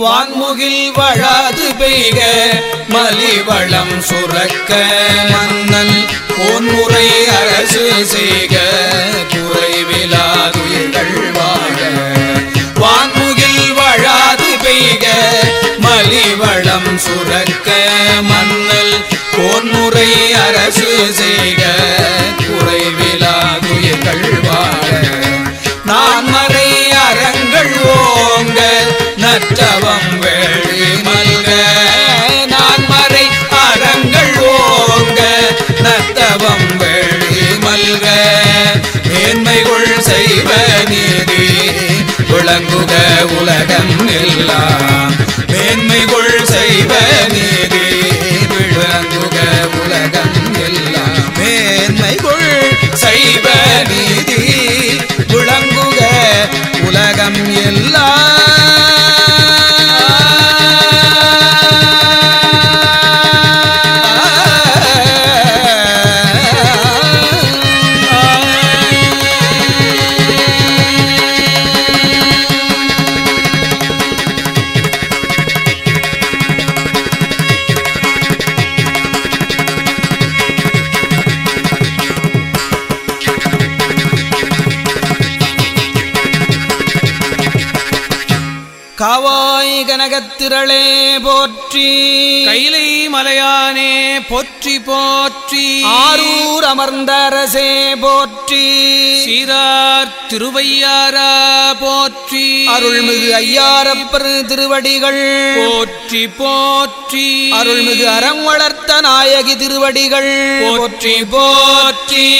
வான்முகில் வழாது பெய்க மலிவளம் சுரக்க. மன்னன் பொன்முறை அரசு செய்க குறைவிலாதுயிர்கள் வாழ. வான்முகில் வழாது பெய்க மலிவளம் சுரக்க. மன்னல் பொன்முறை அரசு செய்க செய்வ நீதி விளங்குக உலகம் எல்லாம் மேன்மைகள் செய்வ காவாய் கனகத்திரளே போற்றி. கைலை மலையானே போற்றி போற்றி. ஆரூர் அமர்ந்த அரசே போற்றி. சீரார் திருவையாரா போற்றி. அருள்மிகு ஐயாரப்பர் திருவடிகள். போற்றி போற்றி. அருள்மிகு அறம் வளர்த்த நாயகி திருவடிகள். போற்றி போற்றி.